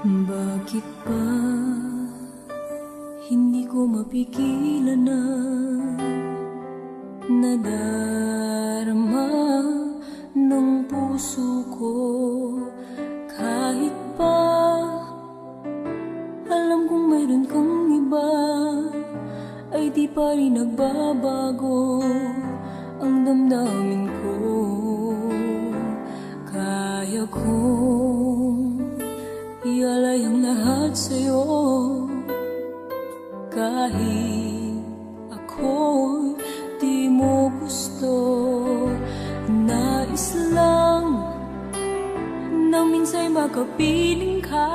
Bakit pa hindi ko mapigilan na nadal Di pa rin nagbabago Ang damdamin ko. Kaya kong Ialay ang lahat sa'yo. Kahit ako'y di mo gusto Nais lang na minsa'y makapiling ka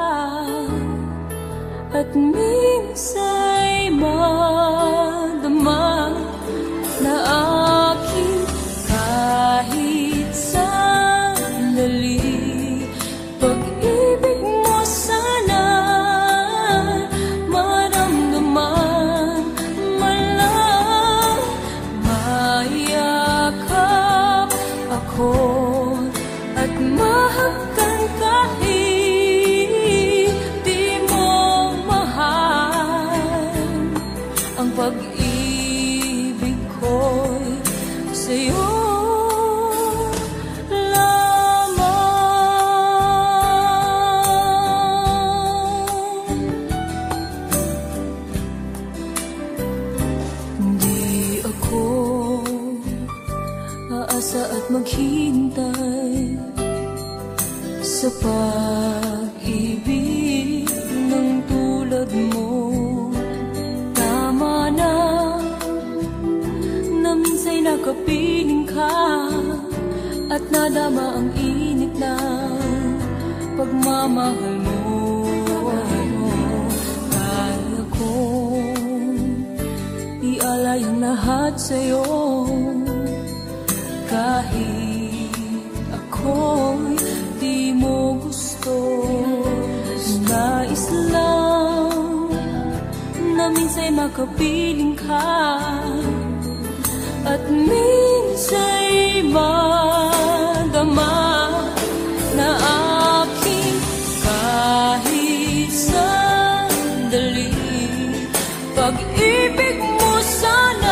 At minsa'y madama aasa at maghintay Sa pag-ibig ng tulad mo nakapiling ka At nadama ang init na pagmamahal mo. Kaya kong Ialay ang lahat sa'yo. Kahit ako'y di mo gusto Nais lang na minsa'y makapiling ka At minsa'y madama na aking kahit sandali Pag-ibig mo sana'y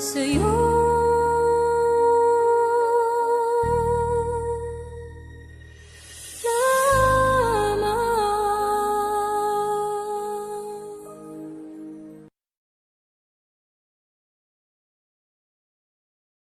So you